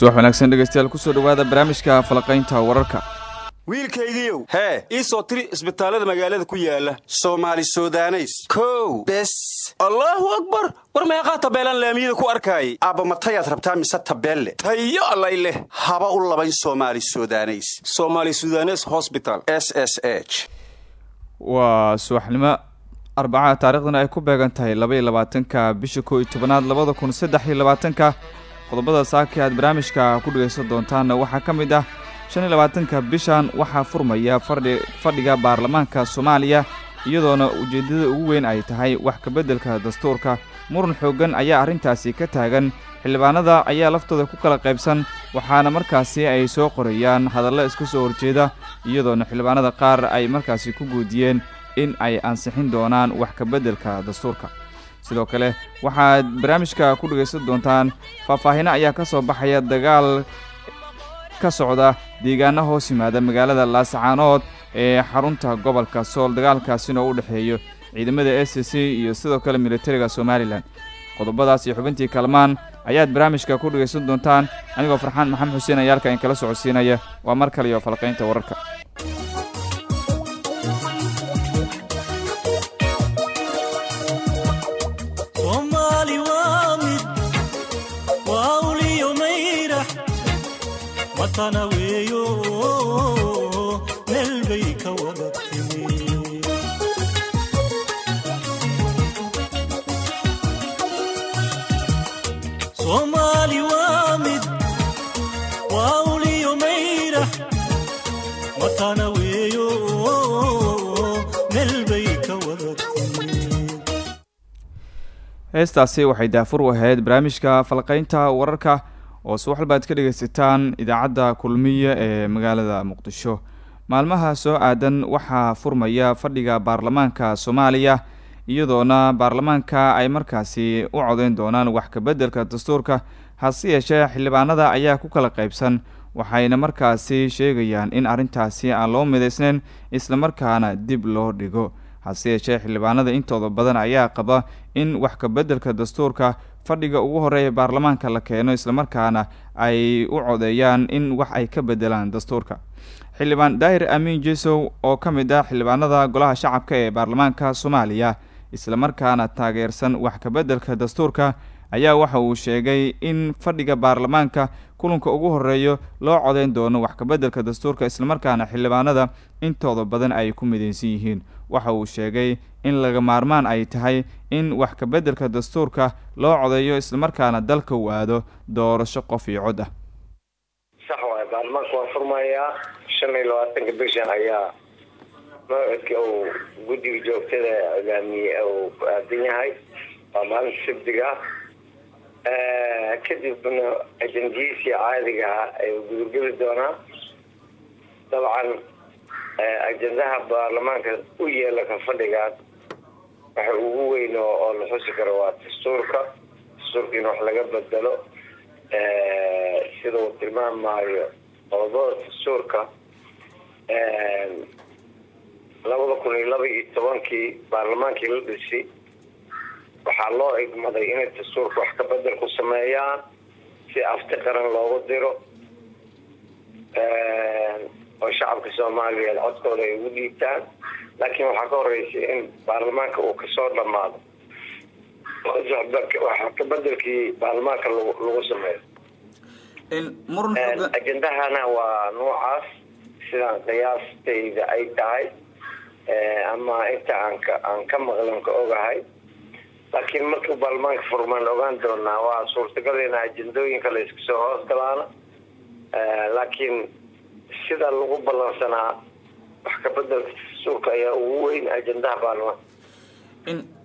subax wanaagsan dhegeystayaal ku soo dhowaada barnaamijka falaqaynta wararka. Wiilkaygiiow hee ii soo tiri isbitaallada magaalada ku yaalla soomaali sudaneys. Kow bes. Allaahu akbar! War meeqaa tabeelaan laamiyada ku arkaayay aabba matayaad rabtaa mise tabeelle? Tayo allay leh. Haba u labayn soomaali sudaneys. Soomaali sudanes hosbital s s h. Waa subaxnimo arbacaha taariikhdana ay ku beegan tahay labaiyo labaatanka bisha koo iyo tobanaad labada kun saddex iyo labaatanka qodobada saaka aad barnaamijka ku dhegaysan doontaanna waxaa ka mid ah shan iyo labaatanka bishan waxaa furmaya fadhi fadhiga baarlamaanka soomaaliya iyadoona ujeeddada ugu weyn ay tahay wax kabeddelka dastuurka. Muran xooggan ayaa arrintaasi ka taagan xildhibaanada ayaa laftooda ku kala qaybsan waxaana markaasi ay soo qorayaan hadallo iska soo horjeeda iyadoona xildhibaanada qaar ay markaasi ku guudiyeen in ay ansixin doonaan wax kabeddelka dastuurka sidoo kale waxaad barnaamijka ku dhegaysan doontaan faahfaahino ayaa ka soo baxaya dagaal ka socda deegaano hoos yimaada magaalada laasacaanood ee xarunta gobolka sool dagaalkaasina u dhexeeyo ciidamada s c iyo sidoo kale militariga somalilan qodobadaas iyo xubintii kalmaan ayaad barnaamijka ku dhegaysan doontaan. Anigoo farxaan maxamed xuseen ayaa halka in kala socodsiinaya. Waa mar kale iyo falqaynta wararka heestaasi waxay daafur u ahayd barnaamijka falqaynta wararka oo subax walba ad ka dhegaysataan idaacadda kulmiya ee magaalada muqdisho. Maalmaha soo aadan waxaa furmaya fadhiga baarlamaanka soomaaliya iyadoona baarlamaanka ay markaasi u codeyn doonaan wax kabeddelka dastuurka. Hase yeeshee xildhibaanada ayaa ku kala qaybsan waxayna markaasi sheegayaan in arrintaasi aan loo midaysnayn islamarkaana dib loo dhigo. Hase yeeshee xildhibaanada intooda badan ayaa qaba in wax kabeddelka dastuurka fadhiga ugu horreeya baarlamaanka la keeno islamarkaana ay u codeeyaan in wax ay ka bedelaan dastuurka. Xildhibaan daahir amiin jesow oo ka mid ah xildhibaanada golaha shacabka ee baarlamaanka soomaaliya islamarkaana taageersan wax kabeddelka dastuurka ayaa waxa uu sheegay in fadhiga baarlamaanka kulanka ugu horeeyo loo codeyn doono wax kabeddelka dastuurka islamarkaana xildhibaanada intooda badan ay ku midaysan yihiin. Waxa uu sheegay in laga maarmaan ay tahay in wax kabeddelka dastuurka loo codeeyo islamarkaana dalka uu aado doorasho qof iyo cod ah. Sax waay baarlamaanka waa furmayaa shan iyo labaatanka bishan ayaa mawcidka uu guddiga joogtada hogaamiye uu aadan yahay. Waa maalinta sabdiga kadibna ajendihiisii caadigaha ayuu gudurgeli doonaa. Dabcan ajendaha baarlamaanka u yeela ka fadhigaas. Waxa ugu weyn oo la xusi karo waa dastuurka dastuurka in wax laga bedelo. Sida uu tilmaamaayo qodobada dastuurka. Labada kun iyo laba iyo tobankii baarlamaankii la dhisi waxaa loo igmaday inay dastuurka wax ka bedel ku sameeyaan si afti qaran loogu diro oo shacabka soomaaliyeed codkooda ay ugu dhiibtaan. Laakiin waxaa ka horeysay in baarlamaanka uu ka soo dhamaado wax ka bedelkii baarlamaanka lagu sameeyo. Ajendahana waa noocaas sidaan qiyaastayda ay tahay ama inta aan ka maqlan ka ogahay laakiin markii baarlamaanka furmaan ogaan doonaa waa suurtagal in ajendooyinka la isku hoos galaana laakiin sida lagu ballansanaa wax ka bedelka dastuurka ayaa ugu weyn ajendaha baarlamaanka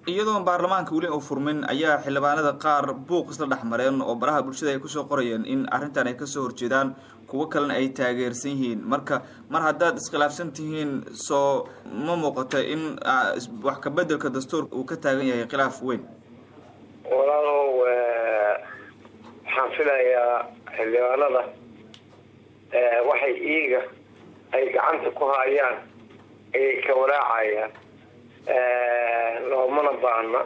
iyadoon baarlamaanka weli uu furmin ayaa xildhibaanada qaar buuq isla dhex mareen oo baraha bulshada ay ku soo qorayeen in arrintan ay ka soo horjeedaan kuwo kalena ay taageersan yihiin. Marka mar haddaad iskhilaafsan tihiin soo ma muuqato in wax ka bedelka dastuurka uu ka taagan yahay khilaaf weyn. Walaalow waxaan filayaa xildhibaanada waxay iiga ay gacanta ku hayaan ayay ka walaacayaan loomana baahna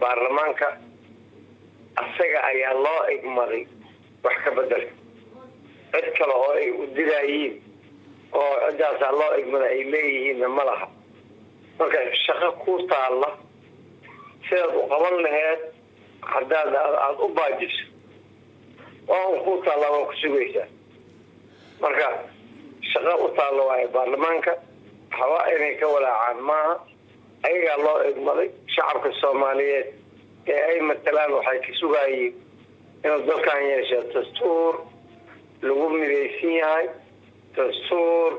baarlamaanka asaga ayaa loo igmaday wax ka bedelka cid kale oo ay u diraayiin oo ciddaasaa loo egmada ay leeyihiinna ma laha. Marka shaqo ku taalla sidaad u qaban laheed haddaad aada u baajiso waa ku taalla waa ku sugaysaa. Marka shaqo u taalla waayo baarlamaanka haba inay ka walaacaan. Maaha ayagaa loo egmaday shacabka soomaaliyeed ee ay matalaan waxay ka sugaayeen inuu dalkan yeesha dastuur lagu midaysan yahay dastuur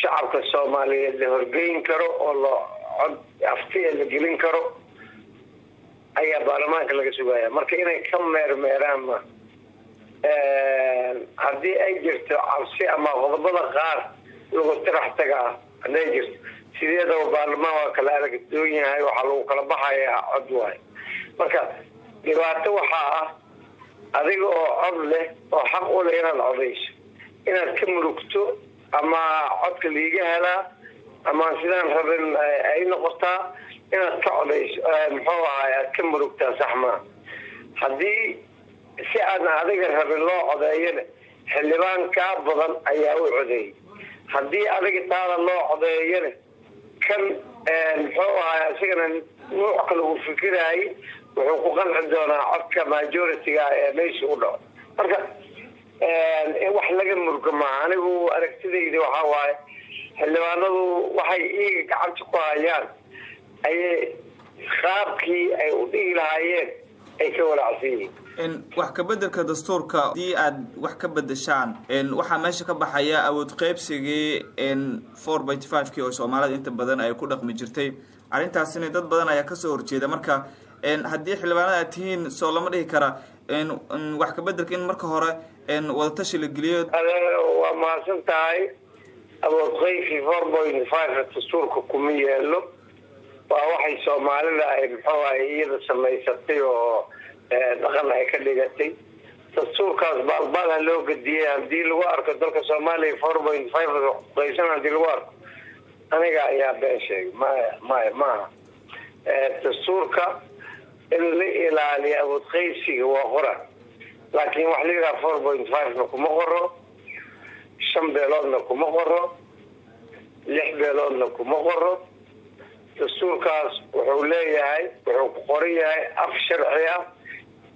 shacabka soomaaliyeed la horgeyn karo oo loo cod aftiya la gelin karo. Ayaa baarlamaanka laga sugaya marka inay ka meermeeraan ma haddii ay jirto cabsi ama qodobada qaar lagu tirax taga ah hadday jirto. Sideedaba baarlamaan waa kala aragdoon yahay waxaa lagu kala baxayaa cod waayo marka dhibaato waxaa ah adiga oo cod leh oo xaq u leh inaad codayso. Inaad ka murugto ama codka liiga helaa ama sidaan rabin ay noqotaa inaad ka codayso muxuu ahaay aad ka murugtaa sax maa haddii si aadna adiga rabin loo codeeyana xildhibaan kaa badan ayaa u codeeyay haddii adiga taada loo codeeyana kan muxuu ahaay asigana nuuc kale uu fikiraayay wuxuu ku qanci doonaa codka majority-ga ee meesha u dhaco. Marka wax laga murga maaha anigu aragtidayda waxaa waaye xildhibaanadu waxay iiga gacanta ku hayaan ayay qaabkii ay u dhigi lahaayeen ay ka walaacsan yihiin wax kabedelka dastuurka haddii aad wax ka bedeshaan waxaa meesha ka baxaya awood qeybsigii four by five kii oo soomaalida inta badan ay ku dhaqmi jirtay. Arrintaasina dad badan ayaa ka soo horjeeda. Marka haddii xildhibaanada aad tihiin soo lama dhihi kara. Wax kabedelka in marka hore wadatashi la geliyo. Waa mahadsan tahay awood qeybkii four point five dastuurka kuma yeelo waa waxay soomaalida ay muxuu ahay iyada samaysatay oo dhaqan ay ka dhigatay. Dastuurkaas baalbaal ha loo gediyay haddii lagu arko dalka soomaaliya four point five qaysan haddii lagu arko. Aniga ayaa been sheegay. Maya maya maaha dastuurka in la ilaaliyo awood qeybsiga waa qora laakiin waxa la yidhaha four point five-na kuma qoro shan beeloodna kuma qoro lix beeloodna kuma qoro dastuurkaas wuxuu leeyahay wuxuu ku qoran yahay af sharci ah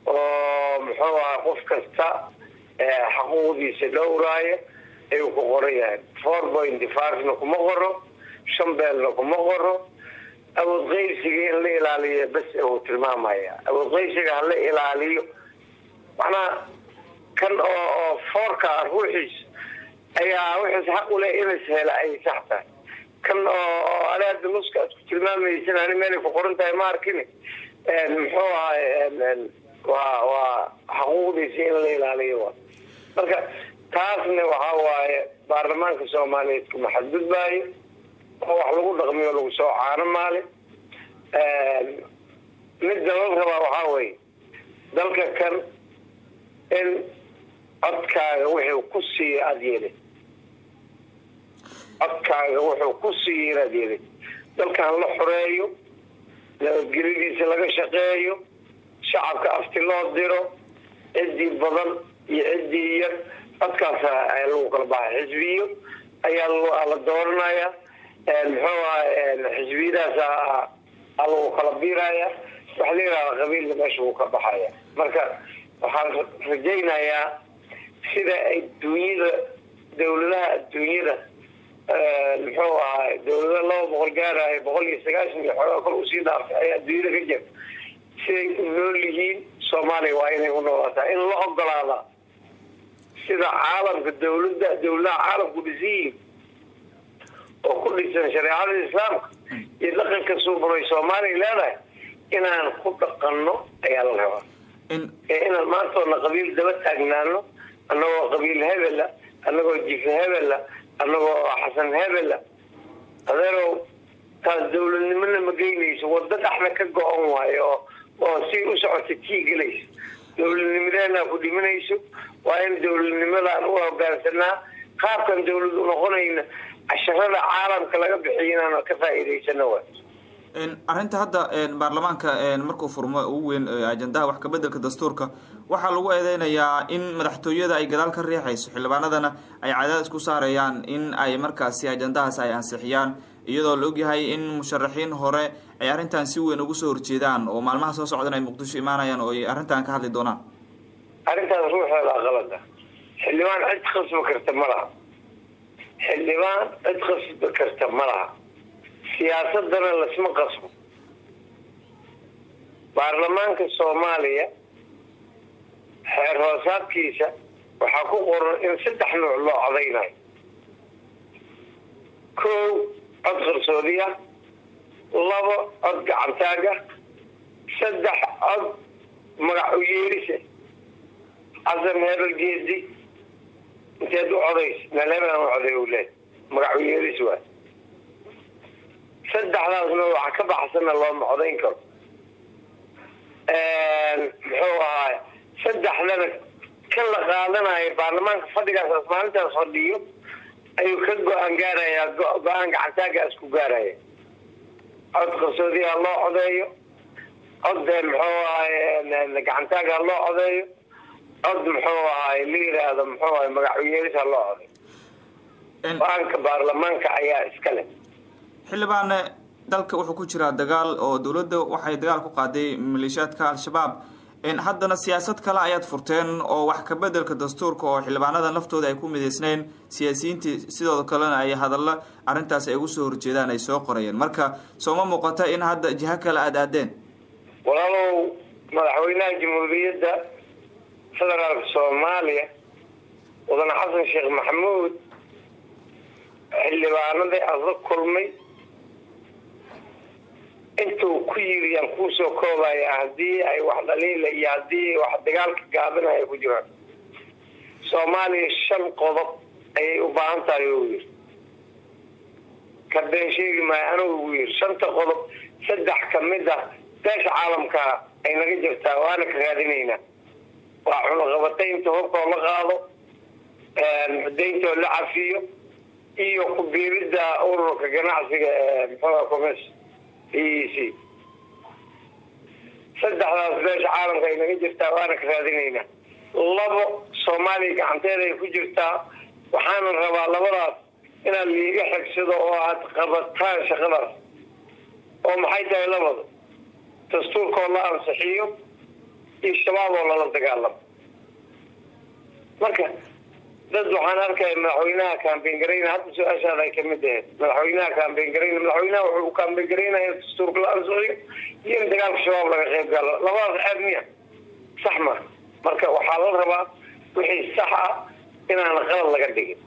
oo muxuu ahaa qof kasta xaquuqdiisa dhowraaya ayuu ku qoran yahay. Four point five-na kuma qoro shan beelna kuma qoro. Awood qeybsiga in la ilaaliyo bes uu tilmaamaya awood qeybsiga hala ilaaliyo macnaha kan oo oo foorka ruuxiis ayaa wixiis xaq u leh inas hela ay sax tahay kan oo ale hadda nuska aad ku tilmaamaysan ani meelay ku qoran tahay ma arkini. Muxuu ahay waa waa xaquuqdiisa in la ilaaliyo wa marka taasna waxaa waaye baarlamaanka soomaaliyeed kuma xadgudbaayo oo wax lagu dhaqmiyo lagu soo caano maalin midda la rabaa waxaa weye dalka kan in codkaaga wuxuu ku siiya aada yeelin codkaaga wuxuu ku siiya inaad yeelin dalkan la xoreeyo nabadgelyadiisa laga shaqeeyo shacabka afti loo diro ciddii badan iyo ciddii yar codkaas lagu kala baxay xisbiyo ayaa la dooranaya muxuu ahay xisbiyadaas lagu kala biiraya waxa la yidhahda qabiilna meesha wuu ka baxaya. Marka waxaan rajaynayaa sida ay dunyada dawladaha adduunyada muxuu ahay dawlada laba boqol gaaraya boqol iyo sagaashan iyo xoogaa kor u sii dhaaftay ayaa adduunyada ka jirta siday u nool yihiin soomaaliya waa inay u noolaataa. In la ogolaada sida caalamka dawlada dawladaha caalamku dhisan yihiin oo ku dhisan shareecada islaamka iyo dhaqanka suubanay soomaaliya leedahay inaan ku dhaqanno ayaa la rabaa. Ee inaan maantoona qabiil daba taagnaano annagoo qabiil hebela annagoo jife hebela annagoo xasan hebela adeerow taas dawladnimona ma geynayso? Waddo dhexda ka go-on waayo oo oo si u socota tii gelayso dawladnimadeenaa ku dhimanayso waa in dawladnimadaan u hogaansanaa qaabkan dawlad noqonayna casharada caalamka laga bixiyo inaan ka faa'iidaysano wa arrinta hadda baarlamaanka markuu furmo ugu weyn ajandaha wax kabedelka dastuurka waxaa lagu eedeynayaa in madaxtooyada ay gadaal ka riixayso xildhibaanadana ay cadaadis ku saarayaan in ay markaasi ajandahaas ay ansixiyaan iyadoo la ogyahay in musharaxiin hore ay arrintan si weyn ugu soo horjeedaan oo maalmaha soo socdan ay muqdisho imaanayaan oo ay arrintan ka hadli doonaan. Arrintaas ruuxeeda qalada xildhibaan cid khasbi karta ma laha. Xildhibaan cid khasbi karta ma laha. Siyaasadana lasma qasbo baarlamaanka soomaaliya xeer hoosaadkiisa waxaa ku qoran in saddex nuuc loo codaynayo kow cod qarsoodiya. Labo cod gacantaaga. Saddex cod magac u yeerisa xasan hebel geedi. Inteed u codays. Naleebaan u coday leed magac u yeeris waa saddexdaasna waxa ka baxsana looma codayn karo. Muxuu ahaay saddexdana kan la qaadanayo baarlamaanka fadhigaas maalintaas fadhiyo ayuu ka go'aan gaarayaa go'aan gacantaagaas ku gaaraya. Cod qarsoodiha loo codeeyo cod muxuu ahay gacantaaga loo codeeyo cod muxuu ahay la yiraahdo muxuu ahay magacuyeelisa loo codeeyo. Go'aanka baarlamaanka ayaa iska leh. Xildhibaane dalka wuxuu ku jiraa dagaal oo dowladda waxay dagaal ku qaaday maleeshiyaadka al-shabaab haddana siyaasad kale ayaad furteen oo wax kabedelka dastuurka oo xildhibaanada naftooda ay ku midaysnayn siyaasiyiintii sidoo kalena ay hadalla arrintaas ay ugu soo horjeedaan ay soo qorayeen. Marka sooma muuqata in hadda jiho kale aada aadeen walaalow madaxweynaha jamhuuriyadda federaalka soomaaliya mudane xasan sheekh maxamuud xildhibaanadii asla kulmay intuu ku yiri yaan kuusoo koobaya haddii ay wax dhaliila iyo haddii wax dagaalka gaabinaya ku jiraan. Soomaaliya shan qodob ayay u baahan tahay u yiri. Ka been sheegi maayo anigu ugu yiri shanta qodob saddex ka mid ah beesha caalamka ay naga jirtaa waana ka raadinaynaa waa cunaqabataynta hubkoo la qaado dayntoo la cafiyo iyo ku-biiridda ururka ganacsiga muxuua commerce e c saddexdaas beesha caalamka ay naga jirtaa waana ka raadinaynaa labo soomaaliya gacanteeda ay ku jirtaa waxaana rabaa labadaas inaad liiga xigsado oo aada qabataan shaqadaas. Oo maxay tahay labada? Dastuurkoo la ansixiyo iyo shabaab oo lala dagaalamo. Marka dad waxaan arkaya madaxweynaha kambeyn garayna hadda su'aashaada ay ka mid ahayd. Madaxweynaha kambeyn garayna madaxweynaha wuxuu kambeyn garaynaya dastuurka la ansixiyo iyo in dagaalka shabaab laga qayb galo. Labadaas aad sax ma. Marka waxaa la rabaa wixii sax ah inaana qalad laga dhigin.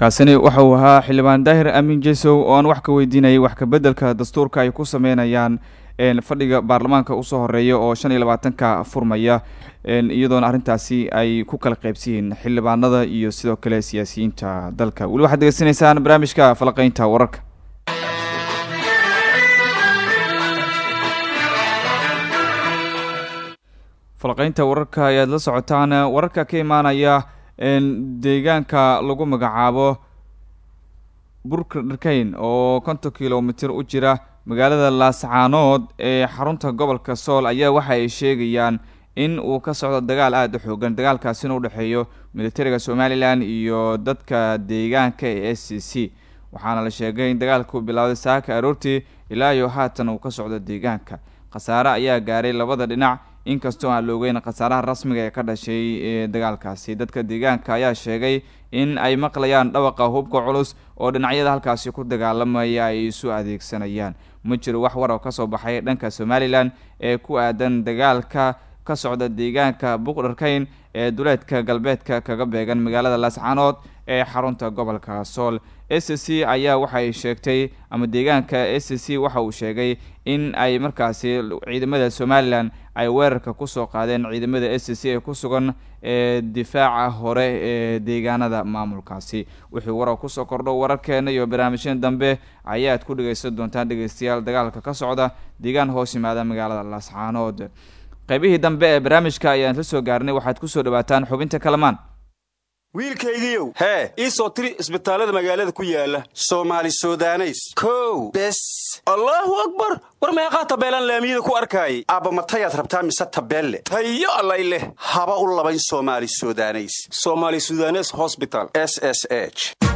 Kaasini waxa uu ahaa xildhibaan daahir aamin jesow oo aan wax ka weydiinayay wax kabedelka dastuurka ay ku sameynayaan fadhiga baarlamaanka u soo horreeya oo shan iyo labaatanka furmaya iyadoona arrintaasi ay ku kala qaybsiyihiin xildhibaanada iyo sidoo kale siyaasiyiinta dalka. Weli waxaad degeysanaysaan barnaamijka falaqeynta wararka. Falaqeynta wararka ayaad la socotaan wararka ka imaanaya deegaanka lagu magacaabo burka dharkeyn oo konton kilomitr u jira magaalada laascaanood ee xarunta gobolka sool ayaa waxa ay sheegayaan in uu ka socdo dagaal aada u xoogan. Dagaalkaasina u dhexeeyo militariga somalilan iyo dadka deegaanka ee s c c. Waxaana la sheegay in dagaalku bilowday saaka aroortii ilaa iyo haatan uu ka socdo deegaanka. Khasaare ayaa gaaray labada dhinac inkastoo aan la ogeyn khasaaraha rasmiga ee ka dhashay dagaalkaasi. Dadka deegaanka ayaa sheegay in ay maqlayaan dhawaqa hubka culus oo dhinacyada halkaasi ku dagaalamaya ay isu adeegsanayaan. Ma jiro wax war oo ka soo baxay dhanka somalilan ee ku aadan dagaalka ka socda deegaanka buqdharkeyn ee duleedka galbeedka kaga beegan magaalada laascaanood ee xarunta gobolka sool s c ayaa waxay sheegtay ama deegaanka s c waxa uu sheegay in ay markaasi ciidamada somalilan ay weerarka ku soo qaadeen ciidamada s c ee ku sugan ee difaaca hore ee deegaanada maamulkaasi. Wixii warar ku soo kordho wararkeena iyo barnaamijyada dambe ayaad ku dhegeysan doontaan dhegeystayaal dagaalka ka socda deegaan hoos yimaada magaalada laascaanood qaybihii dambe ee barnaamijka ayaan la soo gaarnay waxaad ku soo dhawaataan xubinta kalamaan. Wiilkaygiiow hee ii soo tiri isbitaallada magaalada ku yaalla soomaali sudaneys. Kow bes. Allaahu akbar! War meeqaa tabeelaan laamiyada ku arkaayay aabba matayaad rabtaa mise tabeelle? Tayo allay leh. Haba u labayn soomaali sudaneys. Somaali sudanes hosbital s s h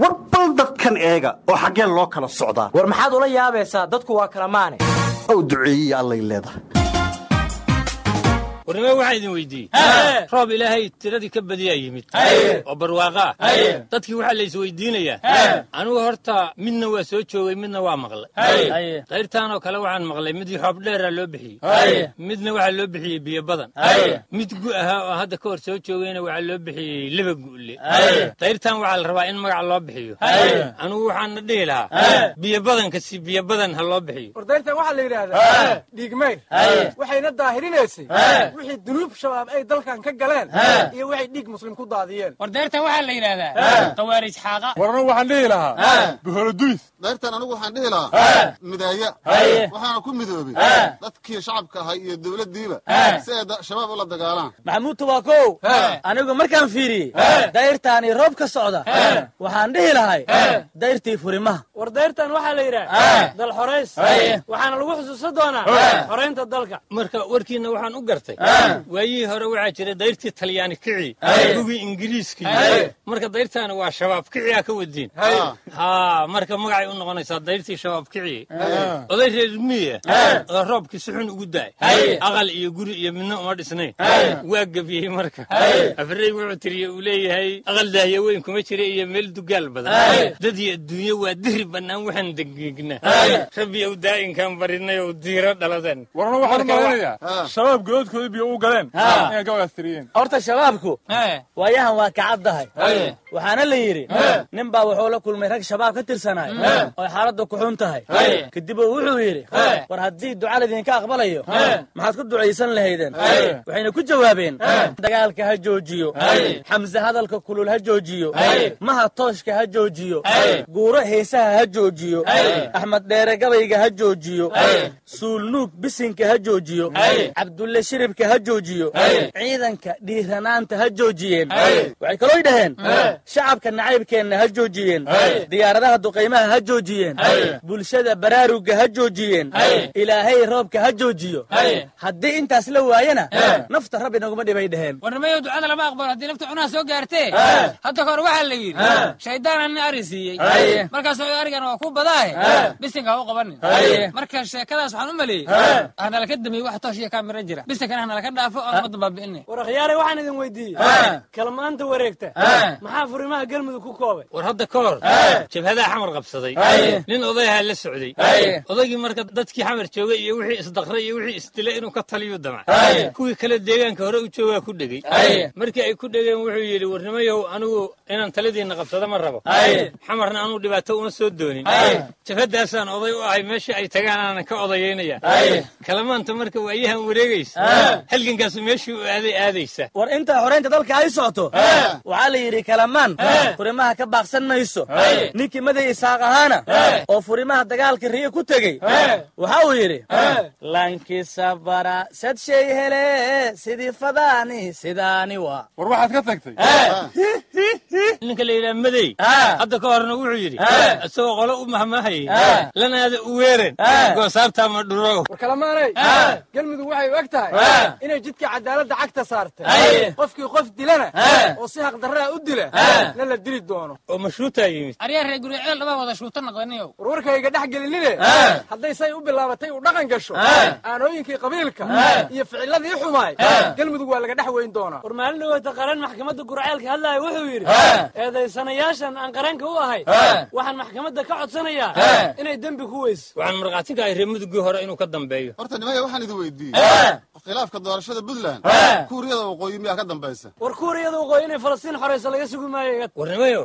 war bal dadkan eega oo xaggee loo kala socdaa. War maxaad ula yaabaysaa? Dadku waa kala maane. Ow duceeyiya allay leedahay warnimo waxaa idin weydiiyey. Roob ilaahay tiradii ka badiyaa yimid. Oo barwaaqa. Ah dadkii waxaa la isweydiinayaa. Anigu horta midna waa soo joogay midna waa maqlay. Dayrtaan oo kale waxaan maqlay. Mid xoob dheeraa loo bixiyey. Midna waxaa loo bixiyey biyo badan. Mid gu ahaa oo hadda ka hor soo joogayna waxaa loo bixiyey leba gu'le dayrtaan waxaa la rabaa in magac loo bixiyo. Anigu waxaana dhihi lahaa biyo badankasi biyo badan ha loo bixiyo wixii dunuub shabaab ay dalkan ka galeen iyo waxay dhiig muslim ku daadiyeen. Wardayrtan waxaa la yidhaahdaa. Khawaarij xaaqa. Warna waxaan dhihi lahaa. Buholoduys dayrtan anigu waxaan dhihi lahaa. Midaaya. Waxaana ku midoobay dadkii shacabka ahay iyo dowladdiiba si ay shabaab ula dagaalaan. Maxamuud tubaakow anigu markaan fiiriyey dayrtaani roob ka socda waxaan dhihi lahay dayrtii furimaha. Wardayrtan waxaa la yidhaha dal xorays waxaana lagu xusuusan doonaa xoraynta dalka. Marka warkiinna waxaan u gartay waayihii hore waxaa jira dayrtii talyaani kici gugii ingiriiskii. Marka dayrtaana waa shabaab kiciyaa ka wadiin. Haa marka magacay u noqonaysaa dayrtii shabaab kici. Oday reer miya oo roobkii si xun ugu daay. Aqal iyo guri iyo midna uma dhisnayn. Waa gebiyey marka. Afrey wuxuu tiriye uu leeyahay aqal daahya weyn kuma jira iyo meel dugaal badan. Dad iyo adduunye waa dihri bannaan waxaan degeegna rabbi ow daa'inkaan barinay ow diiro dhaladan waxaan u galeen. Inay gabagaas tiriyeen horta shabaabku waayahan waa kacaddahay waxaana la yidhi nin baa wuxuu la kulmay rag shabaab ka tirsanaay oo xaaladdu ku xun tahay. Kadib uu wuxuu yidhi war haddii duca laydinka aqbalayo maxaad ku ducaysan lahaydeen. Waxayna ku jawaabeen dagaalka ha joojiyo xamse hadalka kulul ha joojiyo maha tooshka ha joojiyo guuro heesaha ha joojiyo axmed dheere gabayga ha joojiyo suulnuug bisinka ha joojiyo cabdulle shiribka ha joojiyo. Ciidanka dhiiranaanta ha joojiyeen. Waxay kalooy dhaheen shacabka nacaybkeenna ha joojiyeen. Diyaaradaha duqaymaha ha joojiyeen. Bulshada baraaruga ha joojiyeen. Ilaahay roobka ha joojiyo. Haddii intaas la waayana nafta rabbi naguma dhibay dhaheen. Warnimayo ducada lama aqbalo haddii nafta cunaha soo gaartee. Hadda kahor waxaa la yidhi shayddaana nin ari siiyey. Markaasoo arigan waa ku badaahe bisinka ha u qabanin. Marka sheekadaas waxaan u maleeyey hanalaka damey wax toosh iyo kaamira jira. Bisinkana hanalaka dhaafo oon ummadda baabi'inay. War akhyaare waxaan idin weydiiyey. Kalmaanta wareegta. Maxaa furimaha galmudug ku koobay? War hadda ka hor jabhadaha xamar qabsaday. Nin odayahaa la socday. Odaygii marka dadkii xamar joogay iyo wixii isdaqray iyo wixii isdilay inuu ka taliyu damc kuwii kale deegaanka hore u joogaa ku dhegey markii ay ku dhegeen wuxuu yidhi warnimayow anigu inaan taladiinna qabsado ma rabo. Xamarna anuu dhibaato uma soo doonin. Jabhadaasaan oday u ahay meeshii ay tagaan aanan ka odayaynaya kalamaanta marka waayahan wareegaysa halgankaasu meeshii u aaday aadaysa. War inta xoraynta dalka ay socoto waxaa la yidhi kalamaan furimaha ka baaqsan mayso. Ninkii maday isaaq ahaana oo furimaha dagaalka riyo ku tegey waxa uu yidhi lankisa bara sad shay hele sidii fadaani sidaani waa. War waxaad ka tagtay ninka la yidhaha madey hadda ka horna wuxuu yidhi isagoo qolo u mahmahayay lanaada u weeren goosaabtaa ma dhuro war kalamaanay galmudug waxay u eg tahay inay jidka cadaaladda cagta saartay. Qofkii qof dilana oo si haqdarraa u dila na la dili doono. Oo mashruutaa yimid? Aryaa reer guryo ceel dhabaa wada shuuta noqdaniyow warwarkayga dhex gelinine hadday say u bilaabatay u dhaqan gasho aanooyinkii qabiilka iyo ficiladii xumaay galmudug waa laga dhex weyn doonaa. War maalin dhaweeta qaran maxkamadda gurceelka hadlaaya wuxuu yidhi eedaysanayaashan aan qaranka u ahay waxaan maxkamadda ka codsanayaa inay dembi ku weyso waxaan markhaati ka ahay reer mudugii hore inuu ka dambeeyo. Horta nimaya waxaan idin weydiiyey. Khilaafka doorashada puntland. Kuuriyada waqooyi miyaa ka dambaysa? War kuuriyada waqooyi inay falastiin xorayso laga sugi maayo iga warnimayo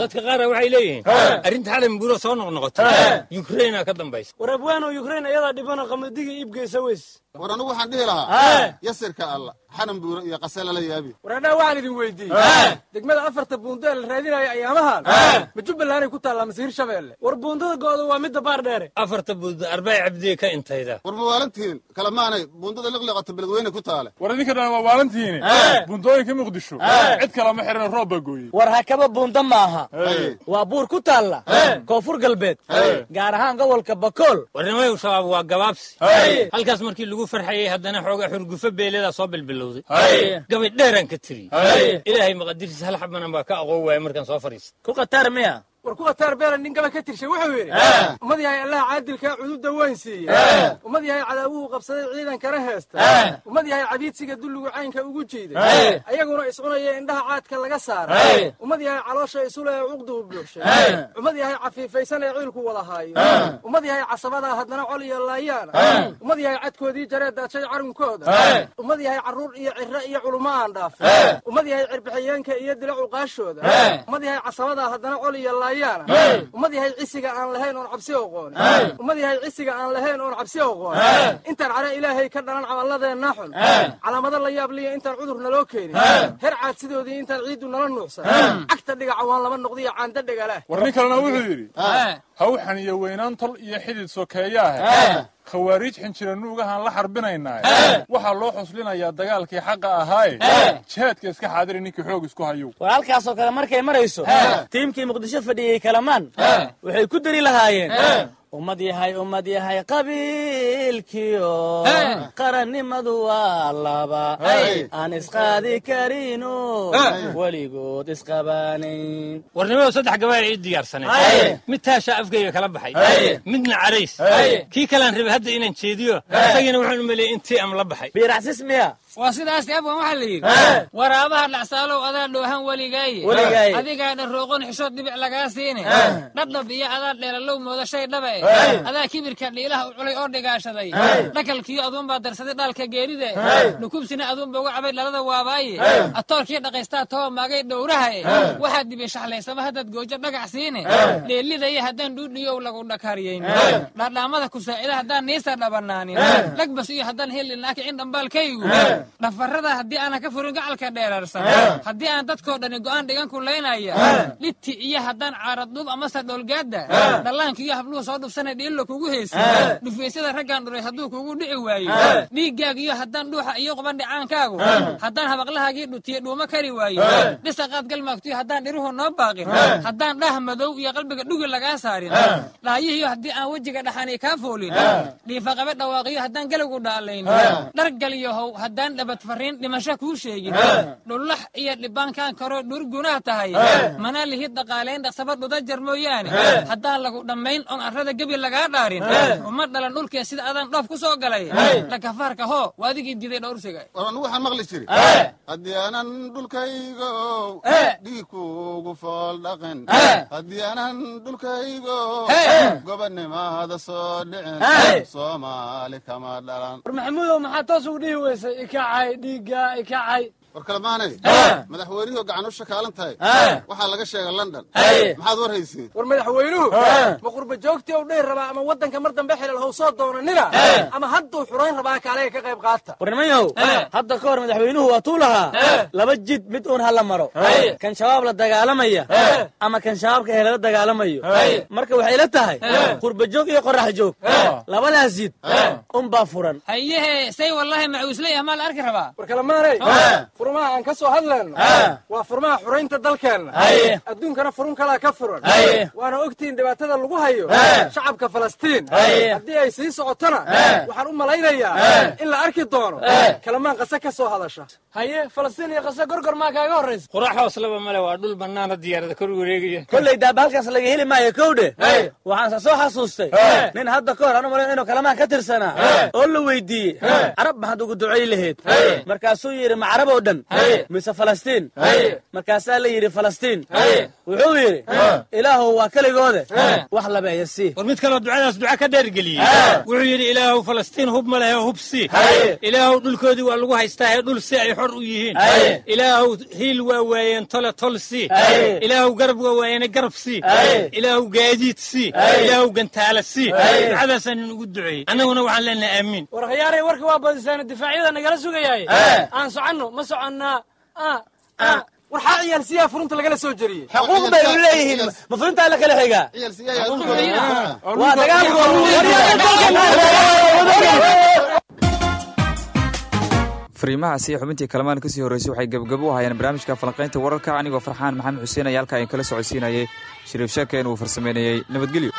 dadka qaara waxay leeyihiin arrinta xalan buuro soo noqnoqotay yukraina ka dambaysa. War abwaano yukrain ayadaa dhibano qamadiga iibgeysa weys. War anugu waxaan dhihi lahaa yasirka alla xanan buuro iyo qase lala yaabi. War adhaa waxaan idin weydiiyey. Degmada afarta buundo ee la raadinayo ayaamahan ma jubbalanday ku taallaa mase hirshabeelle war buundada gooda waa midda baar dheere. Afarta buundo arbay cabdiye ka intayda. War ma waalantihiin kalamaanay buundada liqliqata beledweyne ku taale. War idinka dhan waa waalantihiin buundooyinka muqdisho. Cid kale ma xiran roob baa gooyey war hakaba buunda maaha. Waa buur ku taalla. Koonfur galbeed. Gaar ahaan gobolka bakool warnimayow shabaab waa gabaabsi. Halkaas markii lagu farxayey haddana xoogaa xurgufo beeledaa soo bilbilowday gabay dheeraan ka tiri. Ilaahay maqadirtiis hal xabanan baa ka aqoon waaya markaan soo fadhiista ku khataar miya war ku khataar beela nin gaba ka tirshay wuxuu yidhi ummad yahay allaha caadilkaa cududa weyn siiye ummad yahay cadaawuhu qabsaday ciidankana heesta ummad yahay cabiidsiga dulligu caynka ugu jiiday ayaguna iscunaya indhaha caadka laga saaray ummad yahay caloosha isule ee cuqdu u buuxshay. Ummad yahay cafiifaysan ee ciilku wada haayo. Ummad yahay casabadaa haddana col iyo laayaana ummad yahay cadkoodii jaree daadshay carunkooda ummad yahay carruur iyo ciro iyo culummo aan dhaafin. Ummad yahay cirbixiyeenka iyo dila cuqaashooda ummad yahay casabadaa haddana col iyo ummad yahay cisiga aan lahayn oon cabsi oqooni ummad yahay cisiga aan lahayn oon cabsi oqooni intaan cara ilaahay ka dhalan camalladeenna xun calaamado la yaab liya intaan cudur naloo keenin. Her caad sidoodii intaan ciiddu nala nuucsan cagta dhigaca waan laba noqdiyo caanda dhegala. War nin kalena wuxuu yidhi hawxan iyo weynaan tol iyo xidid sokeeyaahe khawaariij xinjira nuugahaan la xarbinaynaa waxaa loo xuslinayaa dagaalkii xaqa ahaaye jihaadka iska xaadiri ninkii xoog isku hayow. War halkaasoo kale markay marayso tiimkii muqdisho fadhiyey kalamaan waxay ku dari lahaayeen ummad yahay ummad yahay qabiilkiyo. Qarannimadu waa laba. Aan isqaadi karino weligood isqabaanayn warnimadu saddex gabaa ii diyaarsanay mid taashaa afgayga kala baxay. Midna carays kii kalaan rabay hadda inaan jeediyo isagiina wuxuu u maleeyey intii am la baxay. Biiraxsis miya waa sidaas abwan waxaa la yidhi. Waraabaha dhacsaalow adaa dhoohan weligaaye. Adigaa dharooqon xishood dhibic lagaa siine. Dhadhab iyo adaa dheelalow mooda shay dhaba e adaa kibirka dhiilaha u culay oo dhigaashaday. Dhakalkiyo aduunbaa darsaday dhaalka geerida dhukubsina aduunba uga cabay dhalada waabaaye. Atoorkii dhaqaystaa too maagay dhowraha e waxaad dibi shaxlaysaba haddaad goojo dhagax siine. Dheelidaya haddaan dhuudhiyow lagu dhakariyayn dhadhaamada kusaacida haddaan niisa dhabanaanin. Dhagbas iyo haddaan helinaakicin dhambaalkaygu dhafarada haddii aanan ka furin gacalka dheeraarsan haddii aan dadkoo dhani go'aan dhigan kulaynaya dhibti iyo haddaan caaradduub amase dhoolgaadda dhallaanka iyo habluhu soo dhubsana dhiillo kugu haysa dhufaysyada raggaan dhuray hadduu kugu dhici waayo dhiiggaaga iyo haddaan dhuuxa iyo quban dhicaankaagu haddaan habaqlahaagii dhutiye dhuuma kari waayo dhisaqaad galmaagtiyo haddaan dhiruhu noo baaqin haddaan dhaah madow iyo qalbiga dhugi lagaa saarin dhaayihiyo haddii aan wejiga dhaxani kaa foolin dhiifaqabe dhawaaqiyo haddaan galowgu dhaalayn dhargalyahow haddaan dhabad fariin dhimasho kuu sheegin dhullax iyo dhibaankaan karoo dhurgunaa tahay. Mana lihid dhaqaalayn dhaqsaba dhudajar mooyaane. Haddaan lagu dhammayn oon arrada gebi lagaa dhaarin. Uma dhalan dhulkee sida adaan dhoof ku soo galay. Dhakafaarka hoo waa adigii diiday dhowrsiga waxaan maqli jiri haddii aanan dhulkaygo dhiig kuugu fool dhaqin. Haddii aanan dhulkaygo gobonnimada soo dhicin. Soomaali kama dhalan. War maxamuudow maxaa toos ugu dhihi weysay ikacay dhiigga ikacay war kalemaanay madaxweynihii gacan u shakaalan tahay waxaa laga sheegay london. Maxaad war haysiin war madaxweynuhu? Ma qurba joogtii u dhihi rabaa ama waddanka mar dambe xilal how soo doonanina ama hadduu xurayn rabaa kaalaga ka qayb qaata? War hadda ka hor madaxweynuhu waa tuu lahaa. Laba jid mid uun hala maro. Kan shabaab la dagaalamaya ama kan shabaabka helala dagaalamayo. Marka waxay la tahay qurba joog iyo qorax joog. Labadaas jid unbaa furan. Hayehe say wallaahi macuusley amaa la arki rabaa? War furmaha aan ka soo hadlayno waa furmaha xuraynta dalkeenna adduunkana furun kalaa ka furan. Waana ogtihiin dhibaatada lagu hayo. Shacabka falastiin. Haddii ay sii socotona waxaan u malaynayaa in la arki doono. Kalamaan qase ka soo hadasha. Haye falastiin iyo qase gorgor maa kaaga horraysa qurax hooslaba male waa dhul bannaana diyaarada kor wareegaya. Kolley daaba halkaas laga heli maayo kowdhe. Waxaanse soo xasuustay. Nin hadda ka hor anu malayn inuu kalamaan ka tirsanaa oo la weydiiyey. Carab maxaad ugu ducay laheyd. Markaasuu yidhi macarab oo london mise falastiin markaasaa la yidhi falastiin wuxuu yidhi ilaahow waa keligoode wax labeeya sii. War mid kaloo ducadaas duca ka dheergeliyey wuxuu yidhi ilaahow falastiin hub ma lehe hub sii. Ilaahow dhulkoodii waa lagu haystaahe dhul si ay xor u yihiin. Ilaahow hiil waa waayeen tole tol sii. Ilaahow garab waa waayeene garab sii. Ilaahow gaadiid sii. Ilaahow gantaala sii. Ducadaasaan inugu duceeyey annaguna waxaan leenahay aamiin. War khiyaaray warka waa badisaana difaacyada nagala sugayaay. Aan soconno ma soconnaa waxaa ciyaalsiyaa furunta lagala soo jeriyey xuquuq bay u leeyihiin. ma la kala xigaa waa fariimahaasi xubintii kalamaan ka sii horreysay waxay gebgabo u barnaamijka falanqaynta wararka anigoo farxaan maxamed xuseen ayaa halkaa in kala socodsiinayay. Shariif sheeke inuu farsameynayey nabadgelyo